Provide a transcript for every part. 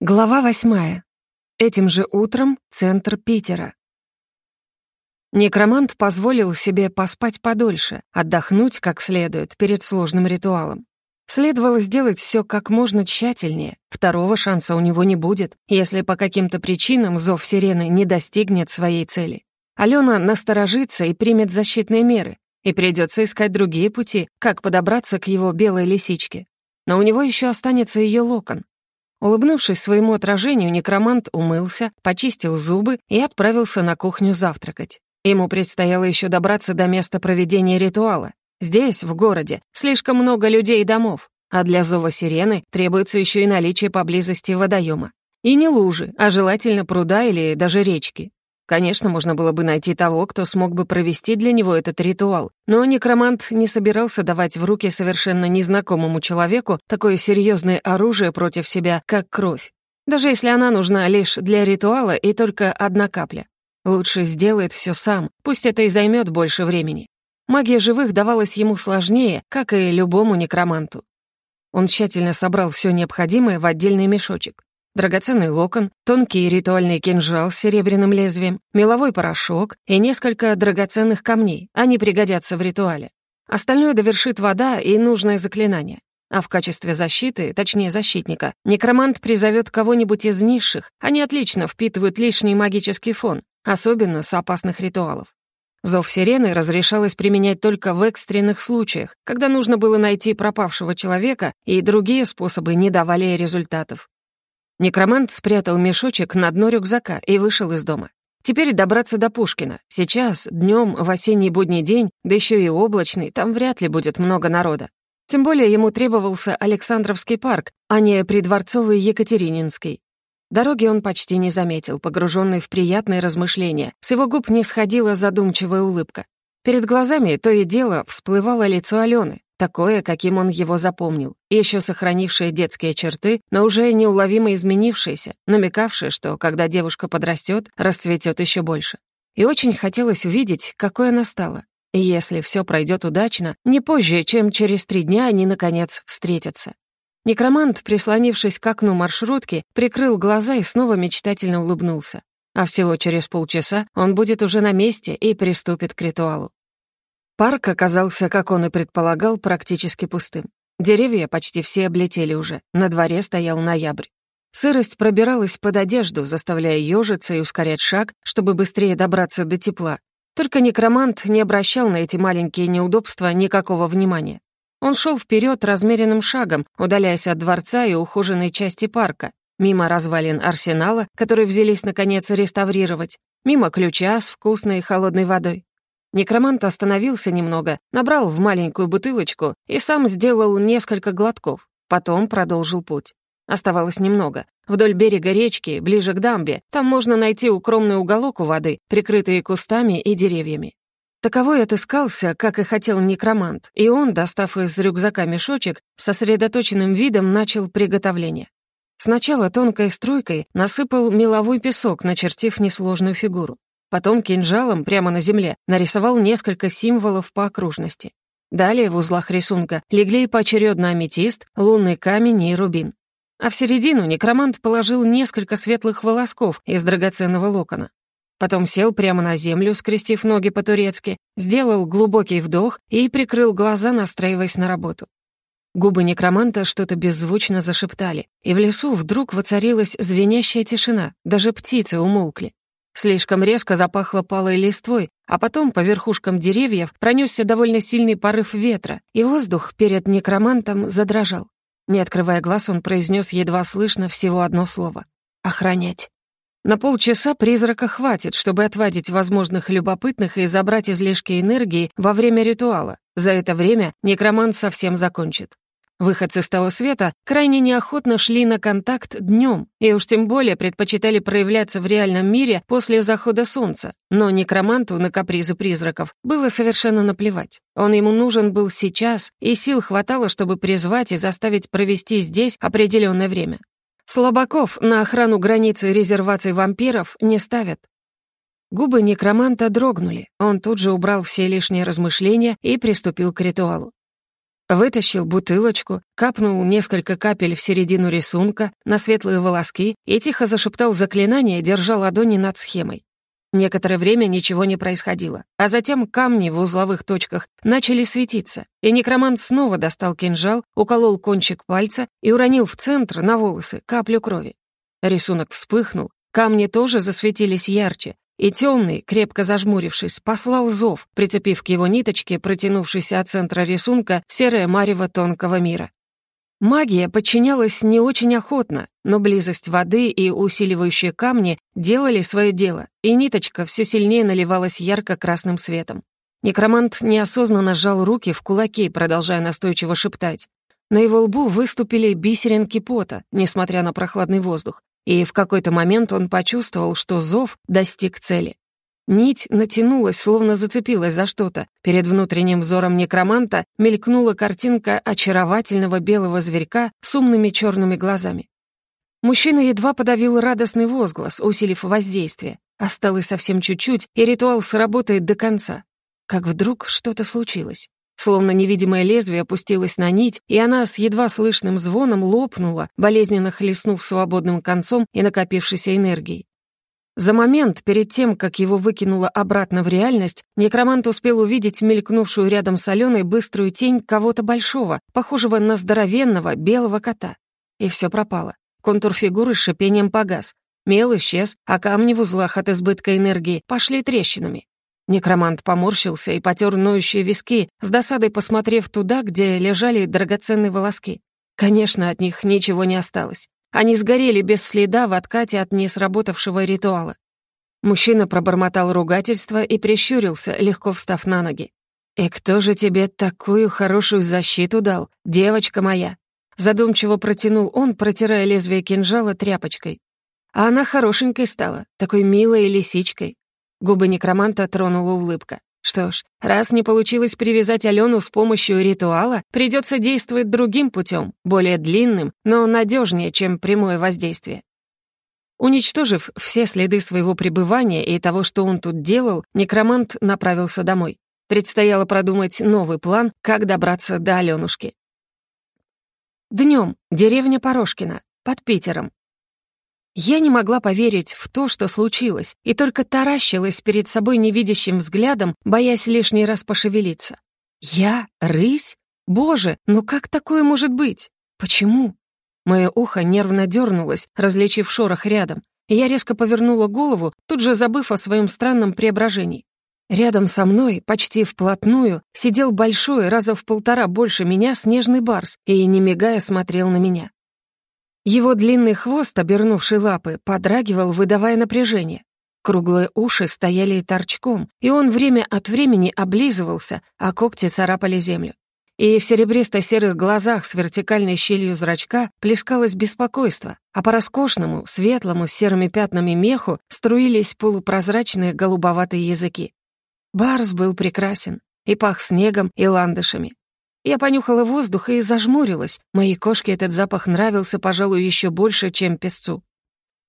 Глава восьмая. Этим же утром центр Питера. Некромант позволил себе поспать подольше, отдохнуть как следует перед сложным ритуалом. Следовало сделать все как можно тщательнее. Второго шанса у него не будет, если по каким-то причинам зов сирены не достигнет своей цели. Алена насторожится и примет защитные меры, и придется искать другие пути, как подобраться к его белой лисичке. Но у него еще останется ее локон, Улыбнувшись своему отражению, некромант умылся, почистил зубы и отправился на кухню завтракать. Ему предстояло еще добраться до места проведения ритуала. Здесь, в городе, слишком много людей и домов, а для зова сирены требуется еще и наличие поблизости водоема. И не лужи, а желательно пруда или даже речки. Конечно, можно было бы найти того, кто смог бы провести для него этот ритуал, но некромант не собирался давать в руки совершенно незнакомому человеку такое серьезное оружие против себя, как кровь. Даже если она нужна лишь для ритуала и только одна капля. Лучше сделает все сам, пусть это и займет больше времени. Магия живых давалась ему сложнее, как и любому некроманту. Он тщательно собрал все необходимое в отдельный мешочек драгоценный локон, тонкий ритуальный кинжал с серебряным лезвием, меловой порошок и несколько драгоценных камней. Они пригодятся в ритуале. Остальное довершит вода и нужное заклинание. А в качестве защиты, точнее защитника, некромант призовет кого-нибудь из низших. Они отлично впитывают лишний магический фон, особенно с опасных ритуалов. Зов сирены разрешалось применять только в экстренных случаях, когда нужно было найти пропавшего человека, и другие способы не давали результатов. Некромант спрятал мешочек на дно рюкзака и вышел из дома. Теперь добраться до Пушкина. Сейчас, днем, в осенний будний день, да еще и облачный, там вряд ли будет много народа. Тем более ему требовался Александровский парк, а не придворцовый Екатерининский. Дороги он почти не заметил, погруженный в приятные размышления. С его губ не сходила задумчивая улыбка. Перед глазами то и дело всплывало лицо Алены, такое, каким он его запомнил, еще сохранившее детские черты, но уже неуловимо изменившееся, намекавшее, что, когда девушка подрастет, расцветет еще больше. И очень хотелось увидеть, какой она стала. И если все пройдет удачно, не позже, чем через три дня они, наконец, встретятся. Некромант, прислонившись к окну маршрутки, прикрыл глаза и снова мечтательно улыбнулся. А всего через полчаса он будет уже на месте и приступит к ритуалу. Парк оказался, как он и предполагал, практически пустым. Деревья почти все облетели уже, на дворе стоял ноябрь. Сырость пробиралась под одежду, заставляя ёжиться и ускорять шаг, чтобы быстрее добраться до тепла. Только некромант не обращал на эти маленькие неудобства никакого внимания. Он шел вперед размеренным шагом, удаляясь от дворца и ухоженной части парка, мимо развалин арсенала, который взялись, наконец, реставрировать, мимо ключа с вкусной холодной водой. Некромант остановился немного, набрал в маленькую бутылочку и сам сделал несколько глотков. Потом продолжил путь. Оставалось немного. Вдоль берега речки, ближе к дамбе, там можно найти укромный уголок у воды, прикрытый кустами и деревьями. Таковой отыскался, как и хотел некромант, и он, достав из рюкзака мешочек, сосредоточенным видом начал приготовление. Сначала тонкой струйкой насыпал меловой песок, начертив несложную фигуру. Потом кинжалом прямо на земле нарисовал несколько символов по окружности. Далее в узлах рисунка легли поочередно аметист, лунный камень и рубин. А в середину некромант положил несколько светлых волосков из драгоценного локона. Потом сел прямо на землю, скрестив ноги по-турецки, сделал глубокий вдох и прикрыл глаза, настраиваясь на работу. Губы некроманта что-то беззвучно зашептали, и в лесу вдруг воцарилась звенящая тишина, даже птицы умолкли. Слишком резко запахло палой листвой, а потом по верхушкам деревьев пронесся довольно сильный порыв ветра, и воздух перед некромантом задрожал. Не открывая глаз, он произнес едва слышно всего одно слово — «охранять». На полчаса призрака хватит, чтобы отвадить возможных любопытных и забрать излишки энергии во время ритуала. За это время некромант совсем закончит. Выходцы с того света крайне неохотно шли на контакт днем и уж тем более предпочитали проявляться в реальном мире после захода солнца. Но некроманту на капризы призраков было совершенно наплевать. Он ему нужен был сейчас, и сил хватало, чтобы призвать и заставить провести здесь определенное время. Слабаков на охрану границы резерваций вампиров не ставят. Губы некроманта дрогнули. Он тут же убрал все лишние размышления и приступил к ритуалу. Вытащил бутылочку, капнул несколько капель в середину рисунка на светлые волоски и тихо зашептал заклинание, держа ладони над схемой. Некоторое время ничего не происходило, а затем камни в узловых точках начали светиться, и некромант снова достал кинжал, уколол кончик пальца и уронил в центр на волосы каплю крови. Рисунок вспыхнул, камни тоже засветились ярче, и темный, крепко зажмурившись, послал зов, прицепив к его ниточке, протянувшейся от центра рисунка, в серое марево тонкого мира. Магия подчинялась не очень охотно, но близость воды и усиливающие камни делали свое дело, и ниточка все сильнее наливалась ярко-красным светом. Некромант неосознанно сжал руки в кулаки, продолжая настойчиво шептать. На его лбу выступили бисеринки пота, несмотря на прохладный воздух, и в какой-то момент он почувствовал, что зов достиг цели. Нить натянулась, словно зацепилась за что-то. Перед внутренним взором некроманта мелькнула картинка очаровательного белого зверька с умными черными глазами. Мужчина едва подавил радостный возглас, усилив воздействие. Осталось совсем чуть-чуть, и ритуал сработает до конца. Как вдруг что-то случилось. Словно невидимое лезвие опустилось на нить, и она с едва слышным звоном лопнула, болезненно хлестнув свободным концом и накопившейся энергией. За момент, перед тем, как его выкинуло обратно в реальность, некромант успел увидеть мелькнувшую рядом с Аленой быструю тень кого-то большого, похожего на здоровенного белого кота. И все пропало. Контур фигуры с шипением погас. Мел исчез, а камни в узлах от избытка энергии пошли трещинами. Некромант поморщился и потер ноющие виски, с досадой посмотрев туда, где лежали драгоценные волоски. Конечно, от них ничего не осталось. Они сгорели без следа в откате от несработавшего ритуала. Мужчина пробормотал ругательство и прищурился, легко встав на ноги. «И кто же тебе такую хорошую защиту дал, девочка моя?» Задумчиво протянул он, протирая лезвие кинжала тряпочкой. А она хорошенькой стала, такой милой лисичкой. Губы некроманта тронула улыбка. Что ж, раз не получилось привязать Алену с помощью ритуала, придется действовать другим путем, более длинным, но надежнее, чем прямое воздействие. Уничтожив все следы своего пребывания и того, что он тут делал, некромант направился домой. Предстояло продумать новый план, как добраться до Аленушки. Днем деревня Порошкина, под Питером. Я не могла поверить в то, что случилось, и только таращилась перед собой невидящим взглядом, боясь лишний раз пошевелиться. Я? Рысь? Боже, ну как такое может быть? Почему? Мое ухо нервно дернулось, различив шорох рядом, я резко повернула голову, тут же забыв о своем странном преображении. Рядом со мной, почти вплотную, сидел большой, раза в полтора больше меня, снежный барс, и, не мигая, смотрел на меня. Его длинный хвост, обернувший лапы, подрагивал, выдавая напряжение. Круглые уши стояли торчком, и он время от времени облизывался, а когти царапали землю. И в серебристо-серых глазах с вертикальной щелью зрачка плескалось беспокойство, а по роскошному, светлому, с серыми пятнами меху струились полупрозрачные голубоватые языки. Барс был прекрасен и пах снегом и ландышами. Я понюхала воздух и зажмурилась. Моей кошке этот запах нравился, пожалуй, еще больше, чем песцу.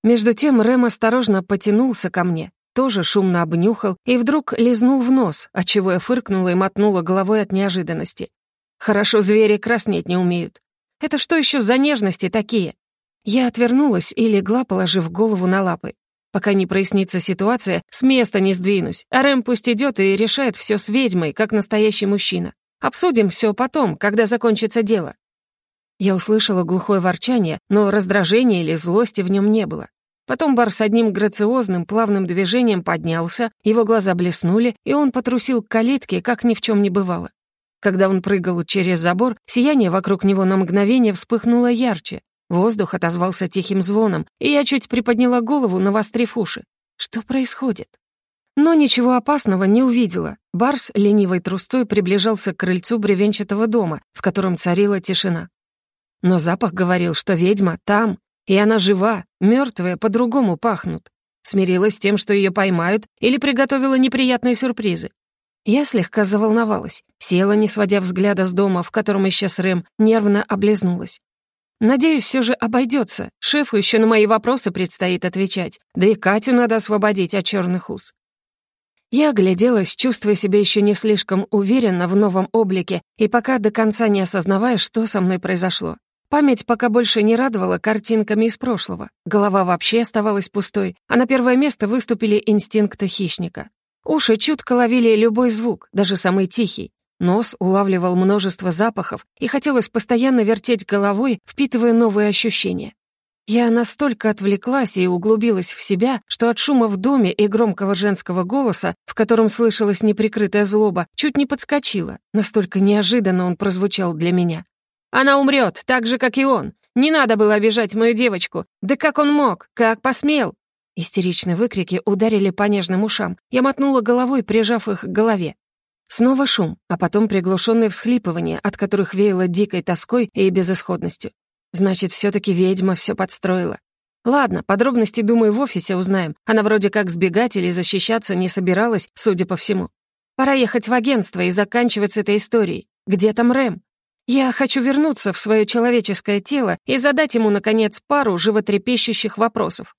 Между тем Рэм осторожно потянулся ко мне, тоже шумно обнюхал и вдруг лизнул в нос, отчего я фыркнула и мотнула головой от неожиданности. Хорошо звери краснеть не умеют. Это что еще за нежности такие? Я отвернулась и легла, положив голову на лапы. Пока не прояснится ситуация, с места не сдвинусь, а Рэм пусть идет и решает все с ведьмой, как настоящий мужчина. Обсудим все потом, когда закончится дело». Я услышала глухое ворчание, но раздражения или злости в нем не было. Потом бар с одним грациозным, плавным движением поднялся, его глаза блеснули, и он потрусил к калитке, как ни в чем не бывало. Когда он прыгал через забор, сияние вокруг него на мгновение вспыхнуло ярче. Воздух отозвался тихим звоном, и я чуть приподняла голову, навострив уши. Что происходит? Но ничего опасного не увидела. Барс ленивой трусцой приближался к крыльцу бревенчатого дома, в котором царила тишина. Но запах говорил, что ведьма там, и она жива, мертвые по-другому пахнут. Смирилась с тем, что ее поймают, или приготовила неприятные сюрпризы. Я слегка заволновалась, села, не сводя взгляда с дома, в котором исчез Рэм, нервно облизнулась. Надеюсь, все же обойдется. Шефу еще на мои вопросы предстоит отвечать, да и Катю надо освободить от черных уз. Я огляделась, чувствуя себя еще не слишком уверенно в новом облике и пока до конца не осознавая, что со мной произошло. Память пока больше не радовала картинками из прошлого. Голова вообще оставалась пустой, а на первое место выступили инстинкты хищника. Уши чутко ловили любой звук, даже самый тихий. Нос улавливал множество запахов, и хотелось постоянно вертеть головой, впитывая новые ощущения. Я настолько отвлеклась и углубилась в себя, что от шума в доме и громкого женского голоса, в котором слышалась неприкрытая злоба, чуть не подскочила. Настолько неожиданно он прозвучал для меня. «Она умрет, так же, как и он. Не надо было обижать мою девочку. Да как он мог? Как посмел?» Истеричные выкрики ударили по нежным ушам. Я мотнула головой, прижав их к голове. Снова шум, а потом приглушенные всхлипывания, от которых веяло дикой тоской и безысходностью. Значит, все таки ведьма все подстроила. Ладно, подробности, думаю, в офисе узнаем. Она вроде как сбегать или защищаться не собиралась, судя по всему. Пора ехать в агентство и заканчивать с этой историей. Где там Рэм? Я хочу вернуться в свое человеческое тело и задать ему, наконец, пару животрепещущих вопросов.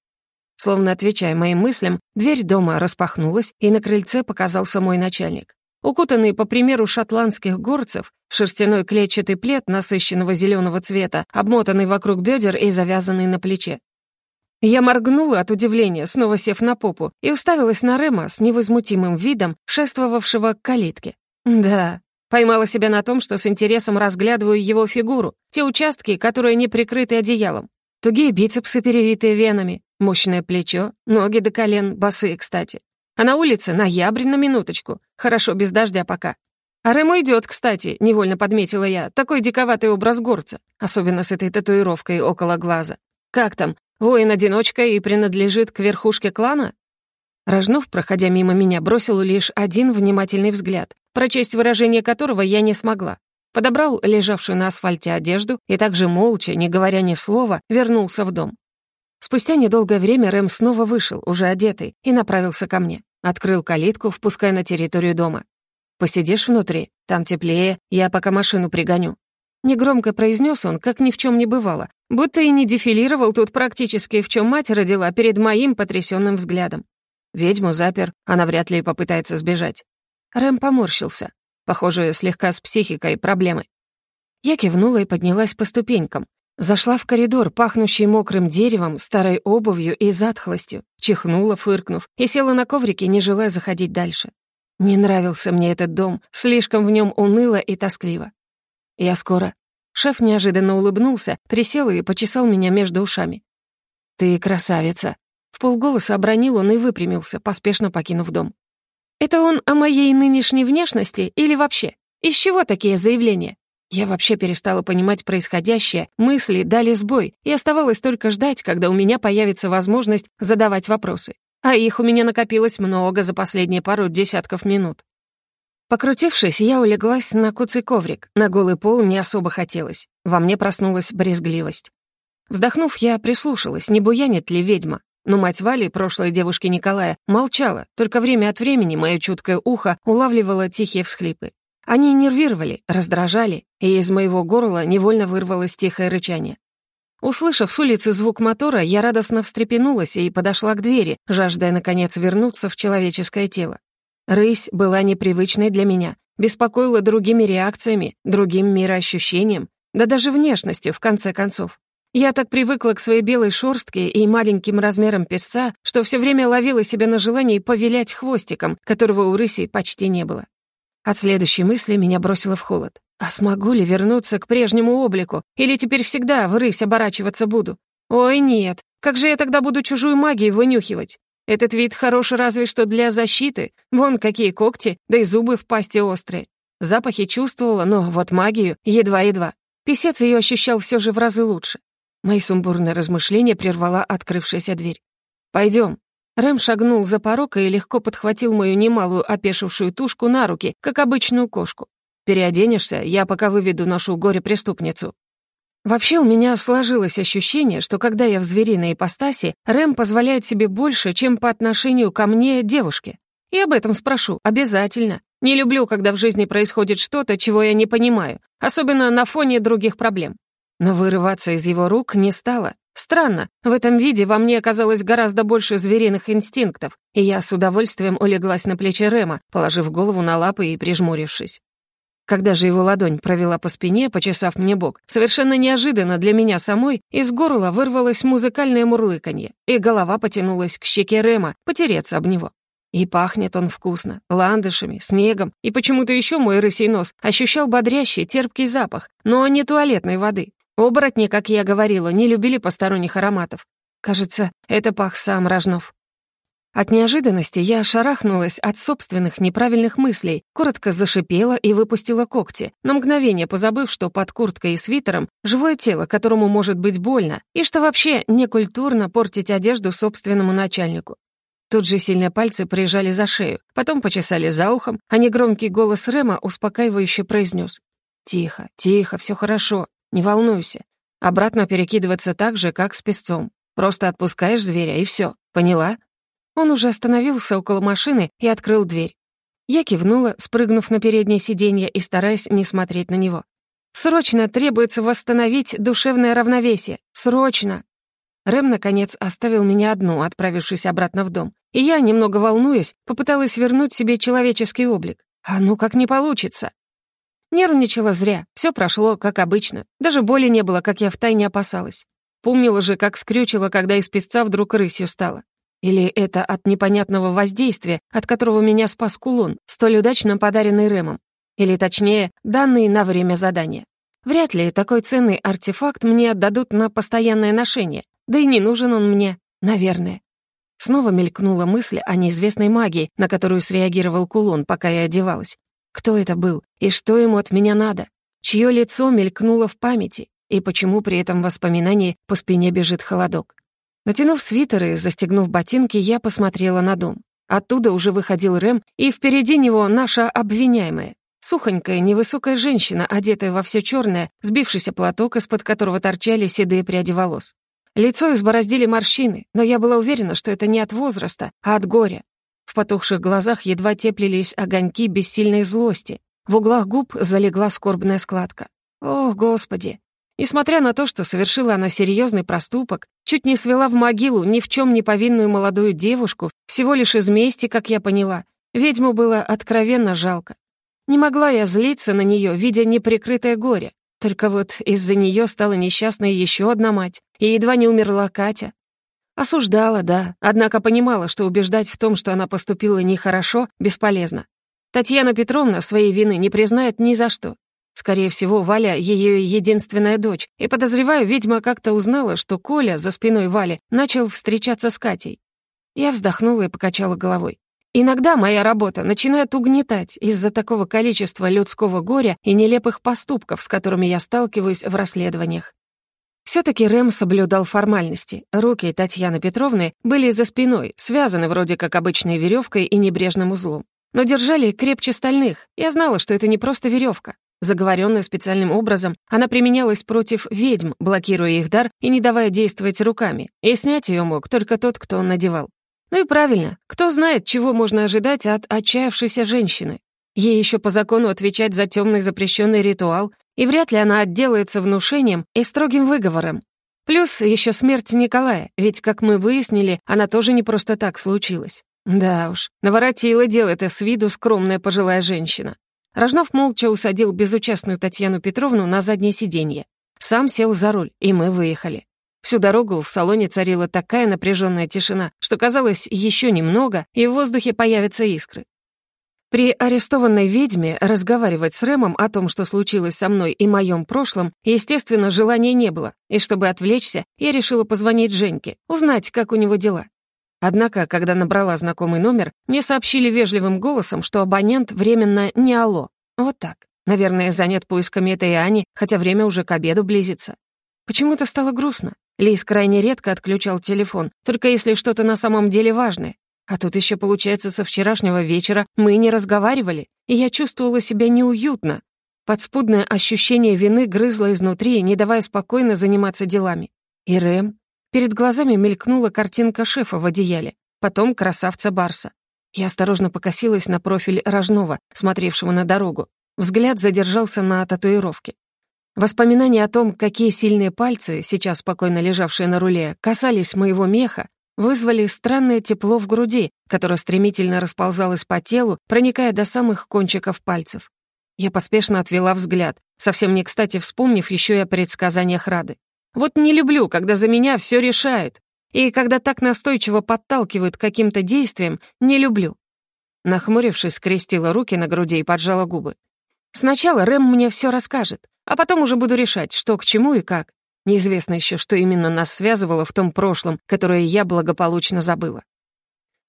Словно отвечая моим мыслям, дверь дома распахнулась, и на крыльце показался мой начальник. Укутанный, по примеру шотландских горцев, шерстяной клетчатый плед насыщенного зеленого цвета, обмотанный вокруг бедер и завязанный на плече. Я моргнула от удивления, снова сев на попу, и уставилась на Рема с невозмутимым видом, шествовавшего к калитке. Да, поймала себя на том, что с интересом разглядываю его фигуру, те участки, которые не прикрыты одеялом. Тугие бицепсы, перевитые венами, мощное плечо, ноги до колен, босые, кстати. А на улице ноябрь на минуточку. Хорошо, без дождя пока. А Рэму идет, кстати, невольно подметила я. Такой диковатый образ горца. Особенно с этой татуировкой около глаза. Как там, воин-одиночка и принадлежит к верхушке клана? Рожнов, проходя мимо меня, бросил лишь один внимательный взгляд, прочесть выражение которого я не смогла. Подобрал лежавшую на асфальте одежду и также молча, не говоря ни слова, вернулся в дом. Спустя недолгое время Рэм снова вышел, уже одетый, и направился ко мне. Открыл калитку, впуская на территорию дома. «Посидишь внутри? Там теплее, я пока машину пригоню». Негромко произнес он, как ни в чем не бывало, будто и не дефилировал тут практически, в чем мать родила перед моим потрясенным взглядом. Ведьму запер, она вряд ли попытается сбежать. Рэм поморщился. Похоже, слегка с психикой проблемы. Я кивнула и поднялась по ступенькам. Зашла в коридор, пахнущий мокрым деревом, старой обувью и затхлостью, чихнула, фыркнув, и села на коврике, не желая заходить дальше. Не нравился мне этот дом, слишком в нем уныло и тоскливо. Я скоро. Шеф неожиданно улыбнулся, присел и почесал меня между ушами. «Ты красавица!» В полголоса обронил он и выпрямился, поспешно покинув дом. «Это он о моей нынешней внешности или вообще? Из чего такие заявления?» Я вообще перестала понимать происходящее, мысли дали сбой, и оставалось только ждать, когда у меня появится возможность задавать вопросы. А их у меня накопилось много за последние пару десятков минут. Покрутившись, я улеглась на куцый коврик. На голый пол не особо хотелось. Во мне проснулась брезгливость. Вздохнув, я прислушалась, не буянит ли ведьма. Но мать Вали, прошлой девушки Николая, молчала, только время от времени мое чуткое ухо улавливало тихие всхлипы. Они нервировали, раздражали, и из моего горла невольно вырвалось тихое рычание. Услышав с улицы звук мотора, я радостно встрепенулась и подошла к двери, жаждая, наконец, вернуться в человеческое тело. Рысь была непривычной для меня, беспокоила другими реакциями, другим мироощущением, да даже внешностью, в конце концов. Я так привыкла к своей белой шорстке и маленьким размерам песца, что все время ловила себя на желании повилять хвостиком, которого у рыси почти не было. От следующей мысли меня бросило в холод. А смогу ли вернуться к прежнему облику? Или теперь всегда в рысь оборачиваться буду? Ой, нет. Как же я тогда буду чужую магию вынюхивать? Этот вид хорош разве что для защиты. Вон какие когти, да и зубы в пасти острые. Запахи чувствовала, но вот магию едва-едва. Песец ее ощущал все же в разы лучше. Мои сумбурные размышления прервала открывшаяся дверь. «Пойдем», Рэм шагнул за порог и легко подхватил мою немалую опешившую тушку на руки, как обычную кошку. «Переоденешься, я пока выведу нашу горе-преступницу». Вообще у меня сложилось ощущение, что когда я в звериной ипостаси, Рэм позволяет себе больше, чем по отношению ко мне, девушке. И об этом спрошу, обязательно. Не люблю, когда в жизни происходит что-то, чего я не понимаю, особенно на фоне других проблем. Но вырываться из его рук не стало. Странно, в этом виде во мне оказалось гораздо больше звериных инстинктов, и я с удовольствием улеглась на плечи Рема, положив голову на лапы и прижмурившись. Когда же его ладонь провела по спине, почесав мне бок, совершенно неожиданно для меня самой из горла вырвалось музыкальное мурлыканье, и голова потянулась к щеке Рема, потереться об него. И пахнет он вкусно, ландышами, снегом, и почему-то еще мой рысий нос ощущал бодрящий, терпкий запах, но не туалетной воды. Оборотни, как я говорила, не любили посторонних ароматов. Кажется, это пах сам Рожнов. От неожиданности я шарахнулась от собственных неправильных мыслей, коротко зашипела и выпустила когти, на мгновение позабыв, что под курткой и свитером живое тело, которому может быть больно, и что вообще некультурно портить одежду собственному начальнику. Тут же сильные пальцы прижали за шею, потом почесали за ухом, а негромкий голос Рема успокаивающе произнес. «Тихо, тихо, все хорошо, не волнуйся. Обратно перекидываться так же, как с песцом. Просто отпускаешь зверя, и все. Поняла?» Он уже остановился около машины и открыл дверь. Я кивнула, спрыгнув на переднее сиденье и стараясь не смотреть на него. «Срочно требуется восстановить душевное равновесие. Срочно!» Рэм, наконец, оставил меня одну, отправившись обратно в дом. И я, немного волнуясь, попыталась вернуть себе человеческий облик. А ну как не получится. Нервничала зря, все прошло, как обычно. Даже боли не было, как я втайне опасалась. Помнила же, как скрючила, когда из песца вдруг рысью стала. Или это от непонятного воздействия, от которого меня спас кулон, столь удачно подаренный Рэмом. Или, точнее, данный на время задания. Вряд ли такой ценный артефакт мне отдадут на постоянное ношение. Да и не нужен он мне, наверное. Снова мелькнула мысль о неизвестной магии, на которую среагировал кулон, пока я одевалась. Кто это был? И что ему от меня надо? Чье лицо мелькнуло в памяти? И почему при этом воспоминании по спине бежит холодок? Натянув свитер и застегнув ботинки, я посмотрела на дом. Оттуда уже выходил Рэм, и впереди него наша обвиняемая. Сухонькая, невысокая женщина, одетая во все черное, сбившийся платок, из-под которого торчали седые пряди волос. Лицо избороздили морщины, но я была уверена, что это не от возраста, а от горя. В потухших глазах едва теплились огоньки бессильной злости. В углах губ залегла скорбная складка. Ох, Господи! Несмотря на то, что совершила она серьезный проступок, чуть не свела в могилу ни в чем не повинную молодую девушку, всего лишь из мести, как я поняла, ведьму было откровенно жалко. Не могла я злиться на нее, видя неприкрытое горе. Только вот из-за нее стала несчастной еще одна мать, и едва не умерла Катя. Осуждала, да, однако понимала, что убеждать в том, что она поступила нехорошо, бесполезно. Татьяна Петровна своей вины не признает ни за что. Скорее всего, Валя — ее единственная дочь, и, подозреваю, ведьма как-то узнала, что Коля за спиной Вали начал встречаться с Катей. Я вздохнула и покачала головой. Иногда моя работа начинает угнетать из-за такого количества людского горя и нелепых поступков, с которыми я сталкиваюсь в расследованиях. Все-таки Рэм соблюдал формальности. Руки Татьяны Петровны были за спиной, связаны вроде как обычной веревкой и небрежным узлом. Но держали крепче стальных. Я знала, что это не просто веревка. Заговоренная специальным образом, она применялась против ведьм, блокируя их дар и не давая действовать руками. И снять ее мог только тот, кто он надевал. Ну и правильно, кто знает, чего можно ожидать от отчаявшейся женщины. Ей еще по закону отвечать за темный запрещенный ритуал, и вряд ли она отделается внушением и строгим выговором. Плюс еще смерть Николая, ведь, как мы выяснили, она тоже не просто так случилась. Да уж, наворотила дело это с виду скромная пожилая женщина. Рожнов молча усадил безучастную Татьяну Петровну на заднее сиденье. Сам сел за руль, и мы выехали. Всю дорогу в салоне царила такая напряженная тишина, что казалось, еще немного, и в воздухе появятся искры. При арестованной ведьме разговаривать с Рэмом о том, что случилось со мной и моем прошлом, естественно, желания не было, и чтобы отвлечься, я решила позвонить Женьке, узнать, как у него дела. Однако, когда набрала знакомый номер, мне сообщили вежливым голосом, что абонент временно не алло. Вот так. Наверное, занят поисками этой Ани, хотя время уже к обеду близится. Почему-то стало грустно. Лис крайне редко отключал телефон, только если что-то на самом деле важное. А тут еще, получается, со вчерашнего вечера мы не разговаривали, и я чувствовала себя неуютно. Подспудное ощущение вины грызло изнутри, не давая спокойно заниматься делами. И Рэм. Перед глазами мелькнула картинка шефа в одеяле, потом красавца Барса. Я осторожно покосилась на профиль Рожнова, смотревшего на дорогу. Взгляд задержался на татуировке. Воспоминания о том, какие сильные пальцы, сейчас спокойно лежавшие на руле, касались моего меха, вызвали странное тепло в груди, которое стремительно расползалось по телу, проникая до самых кончиков пальцев. Я поспешно отвела взгляд, совсем не кстати вспомнив еще и о предсказаниях Рады. Вот не люблю, когда за меня все решают. И когда так настойчиво подталкивают к каким-то действиям, не люблю. Нахмурившись, скрестила руки на груди и поджала губы. Сначала Рэм мне все расскажет, а потом уже буду решать, что к чему и как. Неизвестно еще, что именно нас связывало в том прошлом, которое я благополучно забыла.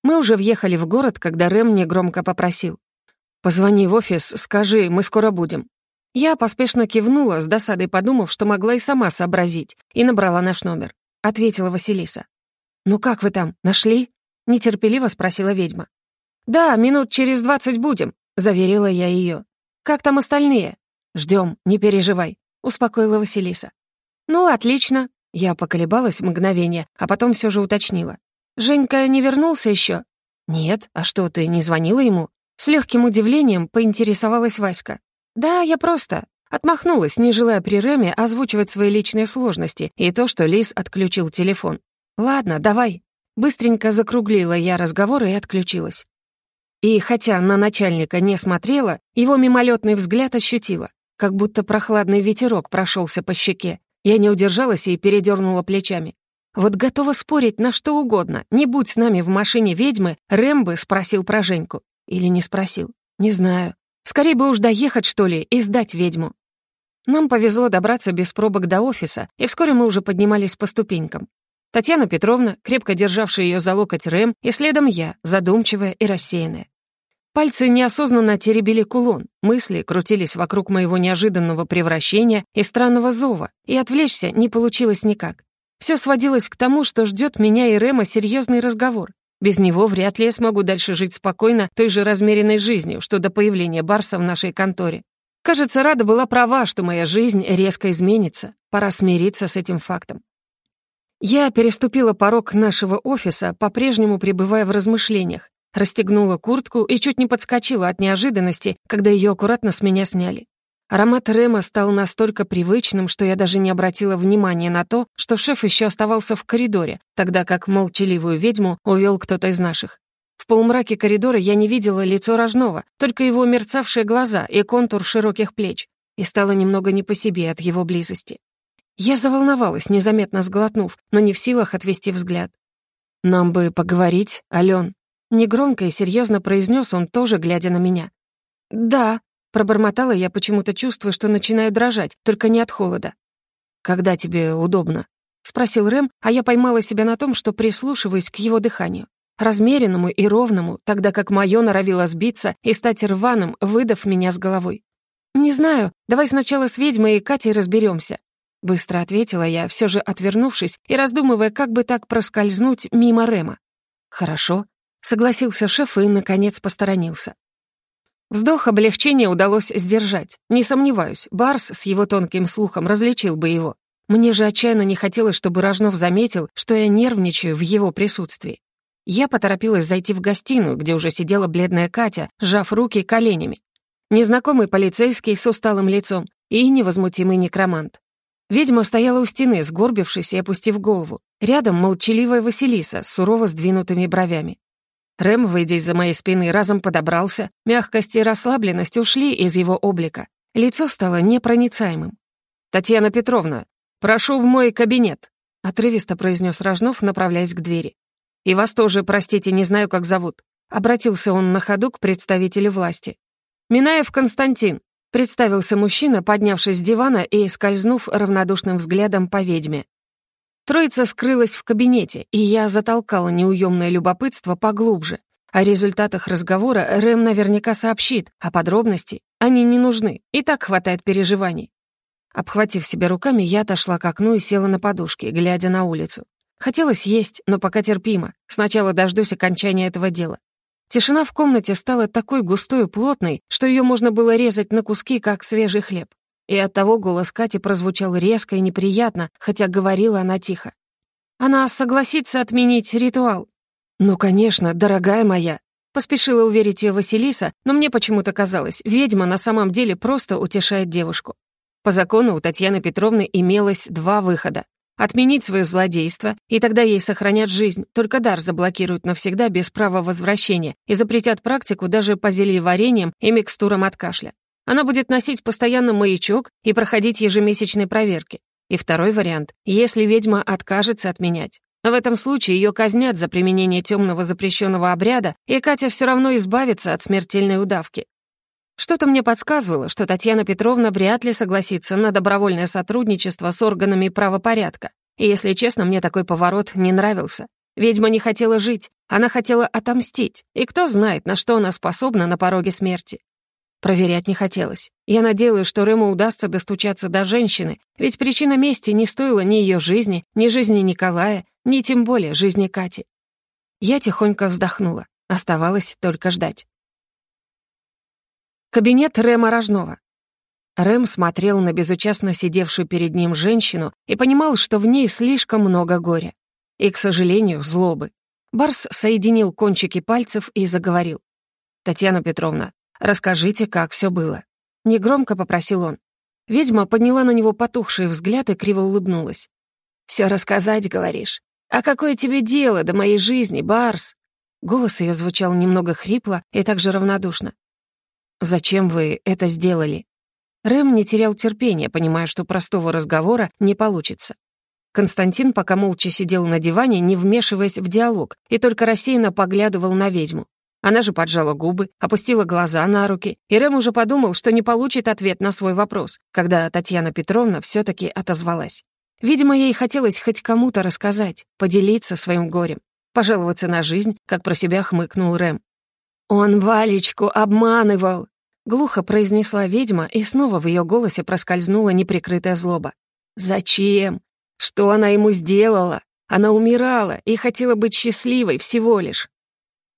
Мы уже въехали в город, когда Рэм мне громко попросил. «Позвони в офис, скажи, мы скоро будем». Я поспешно кивнула, с досадой подумав, что могла и сама сообразить, и набрала наш номер. Ответила Василиса. «Ну как вы там, нашли?» — нетерпеливо спросила ведьма. «Да, минут через двадцать будем», — заверила я ее. «Как там остальные?» Ждем, не переживай», — успокоила Василиса. «Ну, отлично». Я поколебалась мгновение, а потом все же уточнила. «Женька не вернулся еще? «Нет, а что, ты не звонила ему?» С легким удивлением поинтересовалась Васька. «Да, я просто...» Отмахнулась, не желая при Рэме озвучивать свои личные сложности и то, что Лис отключил телефон. «Ладно, давай». Быстренько закруглила я разговор и отключилась. И хотя на начальника не смотрела, его мимолетный взгляд ощутила, как будто прохладный ветерок прошелся по щеке. Я не удержалась и передернула плечами. Вот готова спорить на что угодно. Не будь с нами в машине ведьмы, Рэм бы спросил про Женьку. Или не спросил. Не знаю. Скорее бы уж доехать, что ли, и сдать ведьму. Нам повезло добраться без пробок до офиса, и вскоре мы уже поднимались по ступенькам. Татьяна Петровна, крепко державшая ее за локоть Рэм, и следом я, задумчивая и рассеянная. Пальцы неосознанно теребили кулон, мысли крутились вокруг моего неожиданного превращения и странного зова, и отвлечься не получилось никак. Все сводилось к тому, что ждет меня и Рема серьезный разговор. Без него вряд ли я смогу дальше жить спокойно той же размеренной жизнью, что до появления Барса в нашей конторе. Кажется, Рада была права, что моя жизнь резко изменится. Пора смириться с этим фактом. Я переступила порог нашего офиса, по-прежнему пребывая в размышлениях, Расстегнула куртку и чуть не подскочила от неожиданности, когда ее аккуратно с меня сняли. Аромат Рема стал настолько привычным, что я даже не обратила внимания на то, что шеф еще оставался в коридоре, тогда как молчаливую ведьму увел кто-то из наших. В полумраке коридора я не видела лицо Рожнова, только его мерцавшие глаза и контур широких плеч, и стало немного не по себе от его близости. Я заволновалась, незаметно сглотнув, но не в силах отвести взгляд. «Нам бы поговорить, Ален», Негромко и серьезно произнес он, тоже глядя на меня. «Да», — пробормотала я, почему-то чувствуя, что начинаю дрожать, только не от холода. «Когда тебе удобно?» — спросил Рэм, а я поймала себя на том, что прислушиваюсь к его дыханию. Размеренному и ровному, тогда как моё норовило сбиться и стать рваным, выдав меня с головой. «Не знаю, давай сначала с ведьмой и Катей разберемся. Быстро ответила я, все же отвернувшись и раздумывая, как бы так проскользнуть мимо Рэма. «Хорошо», Согласился шеф и, наконец, посторонился. Вздох облегчения удалось сдержать. Не сомневаюсь, Барс с его тонким слухом различил бы его. Мне же отчаянно не хотелось, чтобы Рожнов заметил, что я нервничаю в его присутствии. Я поторопилась зайти в гостиную, где уже сидела бледная Катя, сжав руки коленями. Незнакомый полицейский с усталым лицом и невозмутимый некромант. Ведьма стояла у стены, сгорбившись и опустив голову. Рядом молчаливая Василиса с сурово сдвинутыми бровями. Рэм, выйдя из-за моей спины, разом подобрался. Мягкость и расслабленность ушли из его облика. Лицо стало непроницаемым. «Татьяна Петровна, прошу в мой кабинет», — отрывисто произнес Рожнов, направляясь к двери. «И вас тоже, простите, не знаю, как зовут». Обратился он на ходу к представителю власти. «Минаев Константин», — представился мужчина, поднявшись с дивана и скользнув равнодушным взглядом по ведьме. Троица скрылась в кабинете, и я затолкала неуемное любопытство поглубже. О результатах разговора Рэм наверняка сообщит, а подробностей они не нужны, и так хватает переживаний. Обхватив себя руками, я отошла к окну и села на подушке, глядя на улицу. Хотелось есть, но пока терпимо. Сначала дождусь окончания этого дела. Тишина в комнате стала такой густой и плотной, что ее можно было резать на куски, как свежий хлеб. И оттого голос Кати прозвучал резко и неприятно, хотя говорила она тихо. «Она согласится отменить ритуал». «Ну, конечно, дорогая моя», — поспешила уверить ее Василиса, но мне почему-то казалось, ведьма на самом деле просто утешает девушку. По закону у Татьяны Петровны имелось два выхода. Отменить свое злодейство, и тогда ей сохранят жизнь, только дар заблокируют навсегда без права возвращения и запретят практику даже по зельеварениям и микстурам от кашля. Она будет носить постоянно маячок и проходить ежемесячные проверки. И второй вариант, если ведьма откажется отменять. В этом случае ее казнят за применение темного запрещенного обряда, и Катя все равно избавится от смертельной удавки. Что-то мне подсказывало, что Татьяна Петровна вряд ли согласится на добровольное сотрудничество с органами правопорядка. И, если честно, мне такой поворот не нравился. Ведьма не хотела жить, она хотела отомстить. И кто знает, на что она способна на пороге смерти. Проверять не хотелось. Я надеялась, что Рэму удастся достучаться до женщины, ведь причина мести не стоила ни ее жизни, ни жизни Николая, ни тем более жизни Кати. Я тихонько вздохнула. Оставалось только ждать. Кабинет Рэма Рожнова. Рэм смотрел на безучастно сидевшую перед ним женщину и понимал, что в ней слишком много горя. И, к сожалению, злобы. Барс соединил кончики пальцев и заговорил. «Татьяна Петровна, Расскажите, как все было». Негромко попросил он. Ведьма подняла на него потухший взгляд и криво улыбнулась. Все рассказать, говоришь? А какое тебе дело до моей жизни, Барс?» Голос ее звучал немного хрипло и также равнодушно. «Зачем вы это сделали?» Рэм не терял терпения, понимая, что простого разговора не получится. Константин пока молча сидел на диване, не вмешиваясь в диалог, и только рассеянно поглядывал на ведьму. Она же поджала губы, опустила глаза на руки, и Рэм уже подумал, что не получит ответ на свой вопрос, когда Татьяна Петровна все таки отозвалась. Видимо, ей хотелось хоть кому-то рассказать, поделиться своим горем, пожаловаться на жизнь, как про себя хмыкнул Рэм. «Он Валечку обманывал!» Глухо произнесла ведьма, и снова в ее голосе проскользнула неприкрытая злоба. «Зачем? Что она ему сделала? Она умирала и хотела быть счастливой всего лишь.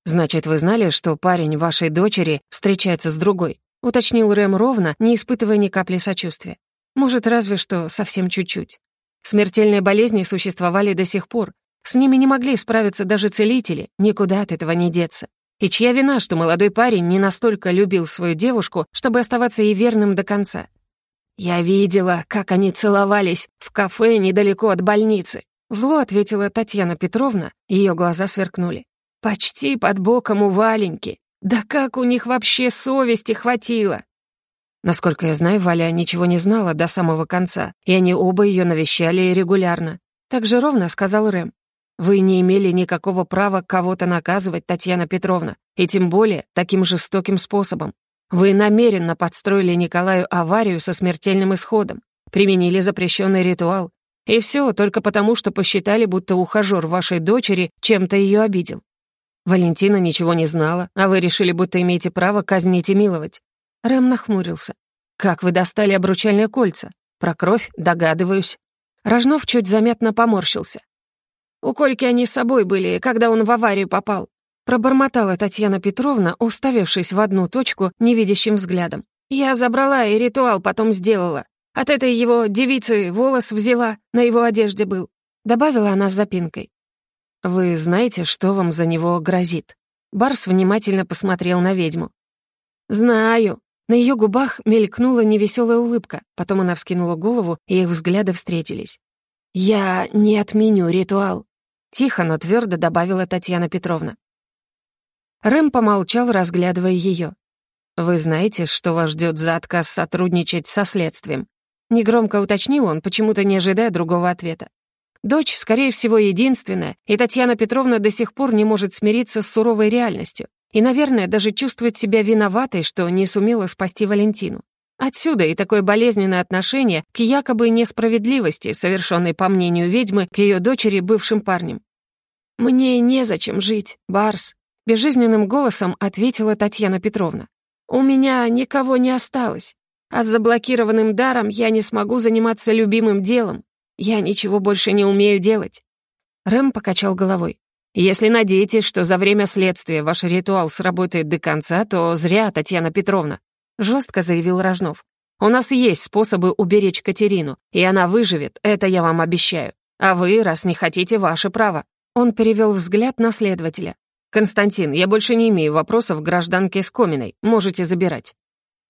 «Значит, вы знали, что парень вашей дочери встречается с другой?» — уточнил Рэм ровно, не испытывая ни капли сочувствия. «Может, разве что совсем чуть-чуть. Смертельные болезни существовали до сих пор. С ними не могли справиться даже целители, никуда от этого не деться. И чья вина, что молодой парень не настолько любил свою девушку, чтобы оставаться ей верным до конца? «Я видела, как они целовались в кафе недалеко от больницы», Зло ответила Татьяна Петровна, ее глаза сверкнули. Почти под боком у Валеньки. Да как у них вообще совести хватило? Насколько я знаю, Валя ничего не знала до самого конца, и они оба ее навещали регулярно. Так же ровно сказал Рэм. Вы не имели никакого права кого-то наказывать, Татьяна Петровна, и тем более таким жестоким способом. Вы намеренно подстроили Николаю аварию со смертельным исходом, применили запрещенный ритуал, и все только потому, что посчитали, будто ухажер вашей дочери чем-то ее обидел. Валентина ничего не знала, а вы решили, будто имеете право казнить и миловать». Рэм нахмурился. «Как вы достали обручальные кольца? Про кровь догадываюсь». Рожнов чуть заметно поморщился. «У Кольки они с собой были, когда он в аварию попал», пробормотала Татьяна Петровна, уставившись в одну точку невидящим взглядом. «Я забрала и ритуал потом сделала. От этой его девицы волос взяла, на его одежде был», добавила она с запинкой. «Вы знаете, что вам за него грозит?» Барс внимательно посмотрел на ведьму. «Знаю». На ее губах мелькнула невеселая улыбка, потом она вскинула голову, и их взгляды встретились. «Я не отменю ритуал», — тихо, но твердо добавила Татьяна Петровна. Рэм помолчал, разглядывая ее. «Вы знаете, что вас ждет за отказ сотрудничать со следствием?» Негромко уточнил он, почему-то не ожидая другого ответа. Дочь, скорее всего, единственная, и Татьяна Петровна до сих пор не может смириться с суровой реальностью. И, наверное, даже чувствует себя виноватой, что не сумела спасти Валентину. Отсюда и такое болезненное отношение к якобы несправедливости, совершенной, по мнению ведьмы, к ее дочери бывшим парнем. «Мне незачем жить, Барс», — безжизненным голосом ответила Татьяна Петровна. «У меня никого не осталось, а с заблокированным даром я не смогу заниматься любимым делом. Я ничего больше не умею делать». Рэм покачал головой. «Если надеетесь, что за время следствия ваш ритуал сработает до конца, то зря, Татьяна Петровна», — жестко заявил Рожнов. «У нас есть способы уберечь Катерину, и она выживет, это я вам обещаю. А вы, раз не хотите, ваше право». Он перевел взгляд на следователя. «Константин, я больше не имею вопросов к гражданке Скоминой. Можете забирать».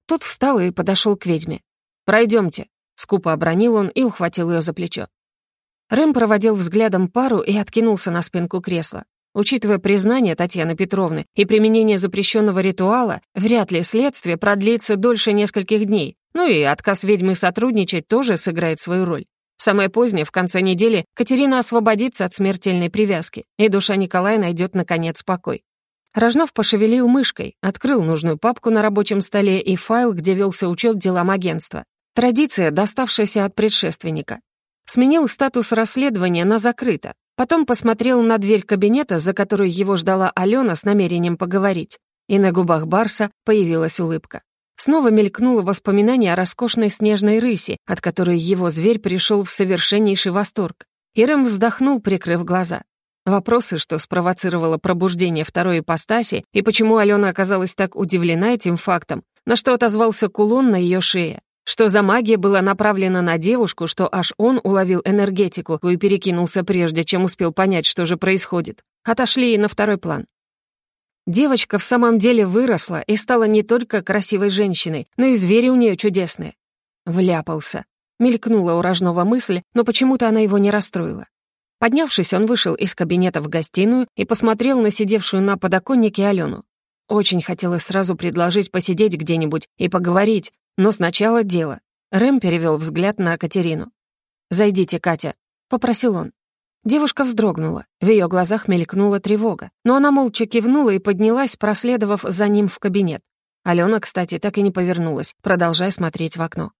Тот встал и подошел к ведьме. «Пройдемте», скупо обронил он и ухватил ее за плечо. Рэм проводил взглядом пару и откинулся на спинку кресла. Учитывая признание Татьяны Петровны и применение запрещенного ритуала, вряд ли следствие продлится дольше нескольких дней. Ну и отказ ведьмы сотрудничать тоже сыграет свою роль. Самое позднее, в конце недели, Катерина освободится от смертельной привязки, и душа Николая найдет, наконец, покой. Рожнов пошевелил мышкой, открыл нужную папку на рабочем столе и файл, где велся учет делам агентства. Традиция, доставшаяся от предшественника. Сменил статус расследования на «закрыто», Потом посмотрел на дверь кабинета, за которой его ждала Алена с намерением поговорить. И на губах Барса появилась улыбка. Снова мелькнуло воспоминание о роскошной снежной рысе, от которой его зверь пришел в совершеннейший восторг. Ирэм вздохнул, прикрыв глаза. Вопросы, что спровоцировало пробуждение второй ипостаси, и почему Алена оказалась так удивлена этим фактом, на что отозвался кулон на ее шее. Что за магия была направлена на девушку, что аж он уловил энергетику и перекинулся прежде, чем успел понять, что же происходит. Отошли на второй план. Девочка в самом деле выросла и стала не только красивой женщиной, но и звери у нее чудесные. Вляпался. Мелькнула у Рожного мысль, но почему-то она его не расстроила. Поднявшись, он вышел из кабинета в гостиную и посмотрел на сидевшую на подоконнике Алену. Очень хотелось сразу предложить посидеть где-нибудь и поговорить, но сначала дело. Рэм перевел взгляд на Катерину. «Зайдите, Катя», — попросил он. Девушка вздрогнула. В ее глазах мелькнула тревога. Но она молча кивнула и поднялась, проследовав за ним в кабинет. Алена, кстати, так и не повернулась, продолжая смотреть в окно.